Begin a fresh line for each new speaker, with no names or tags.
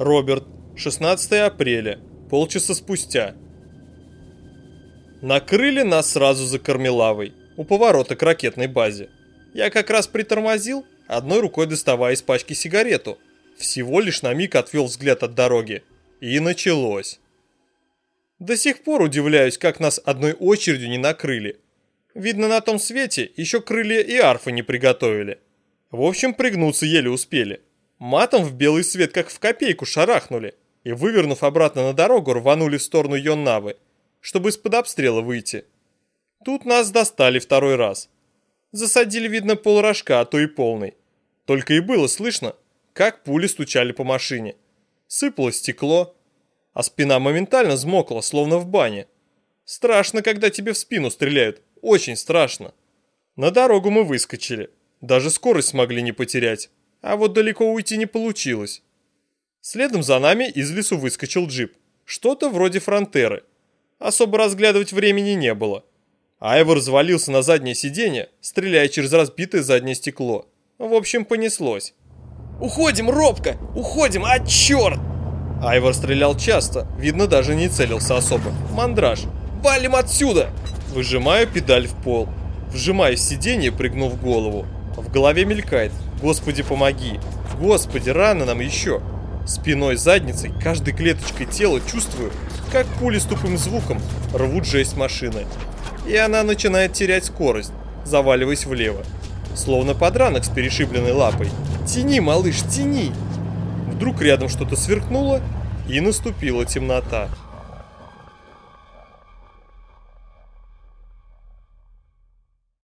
Роберт, 16 апреля, полчаса спустя. Накрыли нас сразу за Кормилавой, у поворота к ракетной базе. Я как раз притормозил, одной рукой доставая из пачки сигарету. Всего лишь на миг отвел взгляд от дороги. И началось. До сих пор удивляюсь, как нас одной очередью не накрыли. Видно, на том свете еще крылья и арфы не приготовили. В общем, пригнуться еле успели. Матом в белый свет, как в копейку, шарахнули. И, вывернув обратно на дорогу, рванули в сторону Йоннавы, чтобы из-под обстрела выйти. Тут нас достали второй раз. Засадили, видно, полрожка, а то и полный. Только и было слышно, как пули стучали по машине. Сыпало стекло, а спина моментально взмокла, словно в бане. Страшно, когда тебе в спину стреляют, очень страшно. На дорогу мы выскочили, даже скорость смогли не потерять. А вот далеко уйти не получилось. Следом за нами из лесу выскочил джип. Что-то вроде фронтеры. Особо разглядывать времени не было. Айвор завалился на заднее сиденье, стреляя через разбитое заднее стекло. В общем, понеслось.
«Уходим, Робко! Уходим! А, черт!»
Айвор стрелял часто, видно, даже не целился особо. Мандраж.
«Валим отсюда!»
Выжимаю педаль в пол. Вжимаю сиденье, пригнув голову. В голове мелькает. Господи, помоги. Господи, рано нам еще. Спиной, задницей, каждой клеточкой тела чувствую, как пули с тупым звуком рвут жесть машины. И она начинает терять скорость, заваливаясь влево. Словно подранок с перешибленной лапой. «Тяни, малыш, тяни!» Вдруг рядом что-то сверкнуло, и наступила темнота.